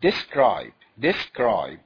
describe describe